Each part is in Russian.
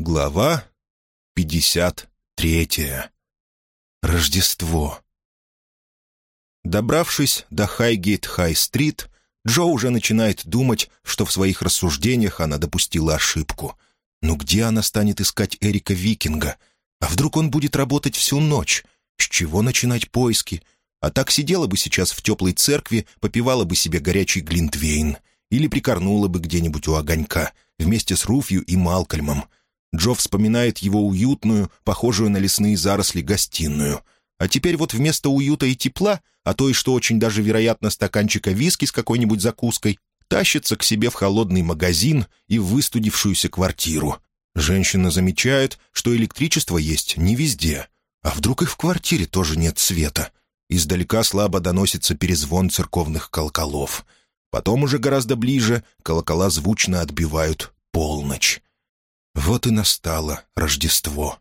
Глава 53. Рождество. Добравшись до Хайгейт-Хай-стрит, Джо уже начинает думать, что в своих рассуждениях она допустила ошибку. Но где она станет искать Эрика Викинга? А вдруг он будет работать всю ночь? С чего начинать поиски? А так сидела бы сейчас в теплой церкви, попивала бы себе горячий глинтвейн. Или прикорнула бы где-нибудь у огонька, вместе с Руфью и Малкольмом — Джо вспоминает его уютную, похожую на лесные заросли, гостиную. А теперь вот вместо уюта и тепла, а то и что очень даже вероятно стаканчика виски с какой-нибудь закуской, тащится к себе в холодный магазин и выстудившуюся квартиру. Женщина замечает, что электричество есть не везде. А вдруг и в квартире тоже нет света? Издалека слабо доносится перезвон церковных колоколов. Потом уже гораздо ближе колокола звучно отбивают полночь. Вот и настало Рождество.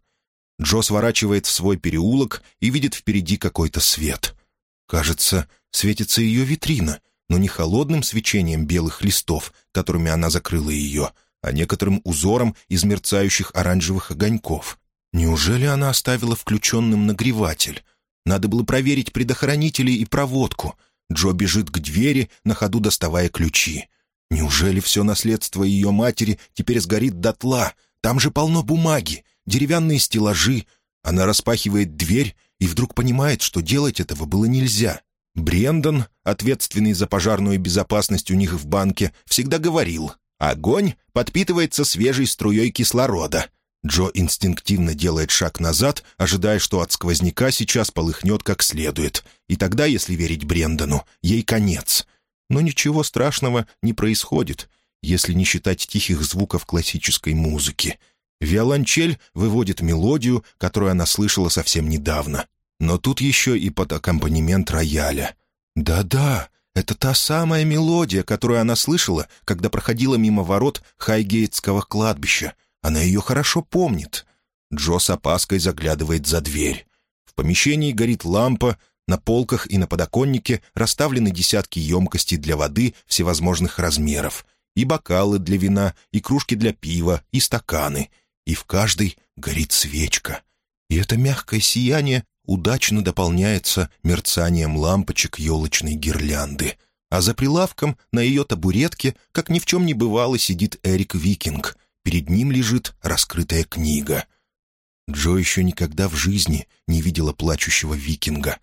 Джо сворачивает в свой переулок и видит впереди какой-то свет. Кажется, светится ее витрина, но не холодным свечением белых листов, которыми она закрыла ее, а некоторым узором из мерцающих оранжевых огоньков. Неужели она оставила включенным нагреватель? Надо было проверить предохранители и проводку. Джо бежит к двери, на ходу доставая ключи. Неужели все наследство ее матери теперь сгорит дотла — там же полно бумаги, деревянные стеллажи. Она распахивает дверь и вдруг понимает, что делать этого было нельзя. Брендон, ответственный за пожарную безопасность у них в банке, всегда говорил «Огонь подпитывается свежей струей кислорода». Джо инстинктивно делает шаг назад, ожидая, что от сквозняка сейчас полыхнет как следует. И тогда, если верить Брендону, ей конец. Но ничего страшного не происходит если не считать тихих звуков классической музыки. Виолончель выводит мелодию, которую она слышала совсем недавно. Но тут еще и под аккомпанемент рояля. Да-да, это та самая мелодия, которую она слышала, когда проходила мимо ворот Хайгейтского кладбища. Она ее хорошо помнит. Джо с опаской заглядывает за дверь. В помещении горит лампа, на полках и на подоконнике расставлены десятки емкостей для воды всевозможных размеров — и бокалы для вина, и кружки для пива, и стаканы. И в каждой горит свечка. И это мягкое сияние удачно дополняется мерцанием лампочек елочной гирлянды. А за прилавком на ее табуретке, как ни в чем не бывало, сидит Эрик Викинг. Перед ним лежит раскрытая книга. Джо еще никогда в жизни не видела плачущего викинга.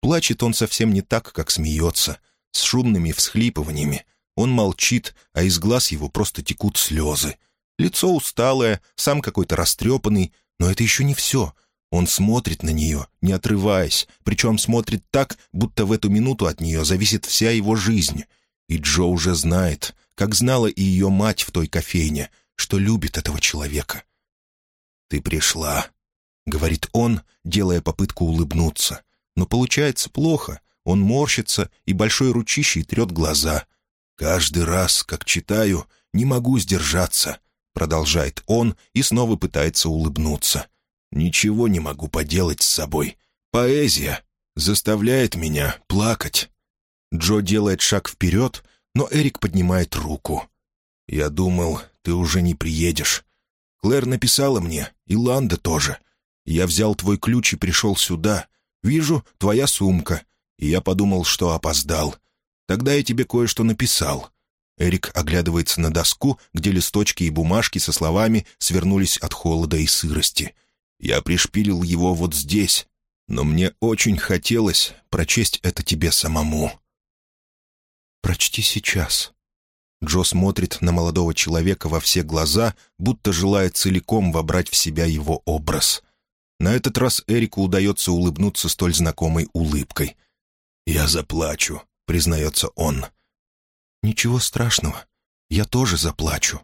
Плачет он совсем не так, как смеется, с шумными всхлипываниями, он молчит, а из глаз его просто текут слезы. Лицо усталое, сам какой-то растрепанный, но это еще не все. Он смотрит на нее, не отрываясь, причем смотрит так, будто в эту минуту от нее зависит вся его жизнь. И Джо уже знает, как знала и ее мать в той кофейне, что любит этого человека. «Ты пришла», — говорит он, делая попытку улыбнуться. Но получается плохо. Он морщится и большой ручищей трет глаза — «Каждый раз, как читаю, не могу сдержаться», — продолжает он и снова пытается улыбнуться. «Ничего не могу поделать с собой. Поэзия заставляет меня плакать». Джо делает шаг вперед, но Эрик поднимает руку. «Я думал, ты уже не приедешь. Клэр написала мне, и Ланда тоже. Я взял твой ключ и пришел сюда. Вижу, твоя сумка. И я подумал, что опоздал. Тогда я тебе кое-что написал». Эрик оглядывается на доску, где листочки и бумажки со словами свернулись от холода и сырости. «Я пришпилил его вот здесь, но мне очень хотелось прочесть это тебе самому». «Прочти сейчас». Джо смотрит на молодого человека во все глаза, будто желая целиком вобрать в себя его образ. На этот раз Эрику удается улыбнуться столь знакомой улыбкой. «Я заплачу», — признается он. «Ничего страшного. Я тоже заплачу».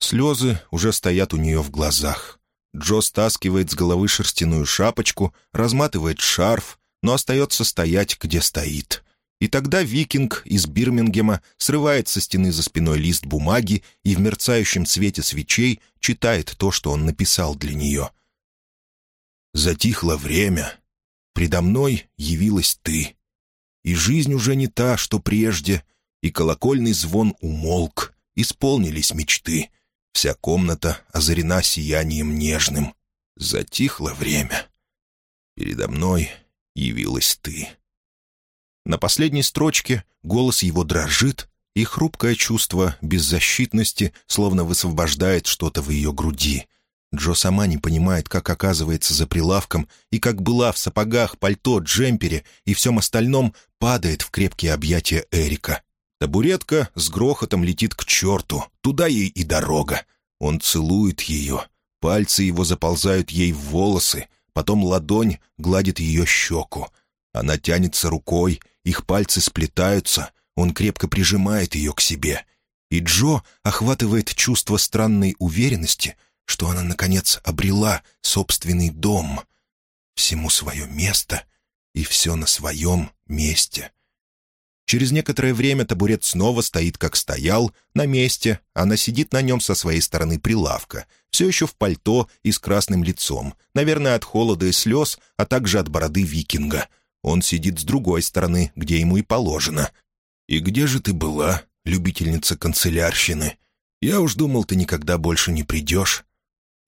Слезы уже стоят у нее в глазах. Джо стаскивает с головы шерстяную шапочку, разматывает шарф, но остается стоять, где стоит. И тогда викинг из Бирмингема срывает со стены за спиной лист бумаги и в мерцающем свете свечей читает то, что он написал для нее. «Затихло время. Предо мной явилась ты и жизнь уже не та, что прежде, и колокольный звон умолк, исполнились мечты. Вся комната озарена сиянием нежным. Затихло время. Передо мной явилась ты. На последней строчке голос его дрожит, и хрупкое чувство беззащитности словно высвобождает что-то в ее груди. Джо сама не понимает, как оказывается за прилавком, и как была в сапогах, пальто, джемпере и всем остальном, падает в крепкие объятия Эрика. Табуретка с грохотом летит к черту, туда ей и дорога. Он целует ее, пальцы его заползают ей в волосы, потом ладонь гладит ее щеку. Она тянется рукой, их пальцы сплетаются, он крепко прижимает ее к себе. И Джо охватывает чувство странной уверенности, что она, наконец, обрела собственный дом. Всему свое место и все на своем месте. Через некоторое время табурет снова стоит, как стоял, на месте. Она сидит на нем со своей стороны прилавка, все еще в пальто и с красным лицом, наверное, от холода и слез, а также от бороды викинга — он сидит с другой стороны, где ему и положено. «И где же ты была, любительница канцелярщины? Я уж думал, ты никогда больше не придешь».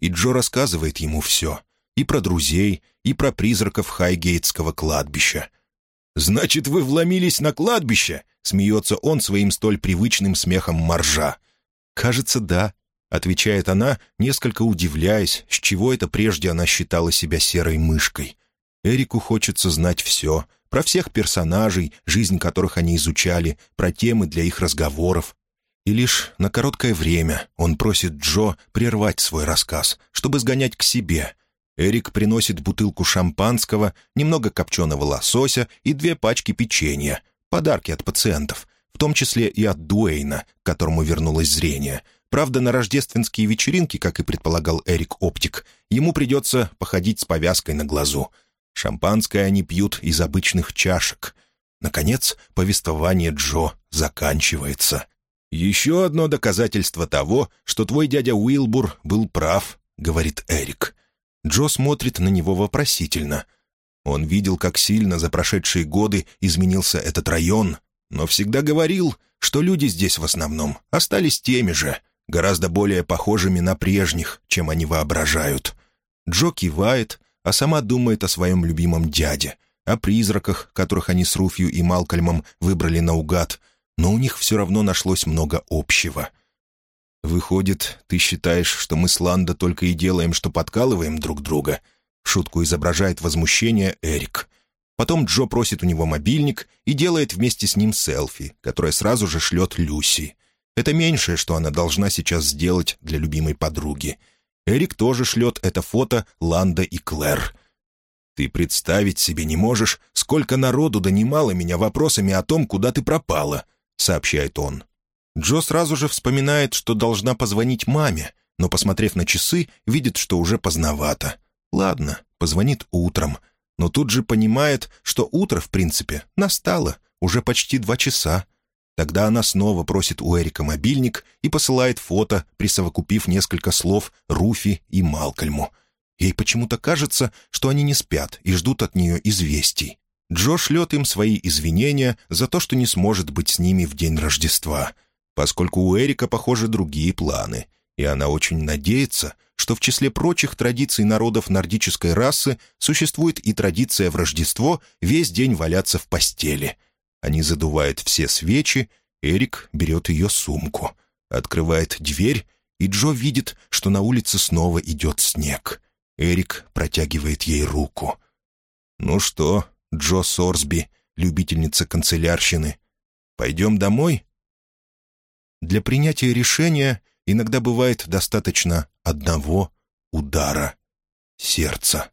И Джо рассказывает ему все. И про друзей, и про призраков Хайгейтского кладбища. «Значит, вы вломились на кладбище?» — смеется он своим столь привычным смехом моржа. «Кажется, да», — отвечает она, несколько удивляясь, с чего это прежде она считала себя серой мышкой. Эрику хочется знать все, про всех персонажей, жизнь которых они изучали, про темы для их разговоров. И лишь на короткое время он просит Джо прервать свой рассказ, чтобы сгонять к себе. Эрик приносит бутылку шампанского, немного копченого лосося и две пачки печенья, подарки от пациентов, в том числе и от Дуэйна, к которому вернулось зрение. Правда, на рождественские вечеринки, как и предполагал Эрик Оптик, ему придется походить с повязкой на глазу — Шампанское они пьют из обычных чашек. Наконец, повествование Джо заканчивается. «Еще одно доказательство того, что твой дядя Уилбур был прав», — говорит Эрик. Джо смотрит на него вопросительно. Он видел, как сильно за прошедшие годы изменился этот район, но всегда говорил, что люди здесь в основном остались теми же, гораздо более похожими на прежних, чем они воображают. Джо кивает, а сама думает о своем любимом дяде, о призраках, которых они с Руфью и Малкольмом выбрали наугад, но у них все равно нашлось много общего. «Выходит, ты считаешь, что мы с Ландо только и делаем, что подкалываем друг друга?» Шутку изображает возмущение Эрик. Потом Джо просит у него мобильник и делает вместе с ним селфи, которое сразу же шлет Люси. Это меньшее, что она должна сейчас сделать для любимой подруги — Эрик тоже шлет это фото Ланда и Клэр. «Ты представить себе не можешь, сколько народу донимало меня вопросами о том, куда ты пропала», — сообщает он. Джо сразу же вспоминает, что должна позвонить маме, но, посмотрев на часы, видит, что уже поздновато. Ладно, позвонит утром, но тут же понимает, что утро, в принципе, настало, уже почти два часа. Тогда она снова просит у Эрика мобильник и посылает фото, присовокупив несколько слов Руфи и Малкольму. Ей почему-то кажется, что они не спят и ждут от нее известий. Джо шлет им свои извинения за то, что не сможет быть с ними в день Рождества, поскольку у Эрика, похоже, другие планы, и она очень надеется, что в числе прочих традиций народов нордической расы существует и традиция в Рождество весь день валяться в постели — они задувают все свечи, Эрик берет ее сумку, открывает дверь, и Джо видит, что на улице снова идет снег. Эрик протягивает ей руку. «Ну что, Джо Сорсби, любительница канцелярщины, пойдем домой?» Для принятия решения иногда бывает достаточно одного удара сердца.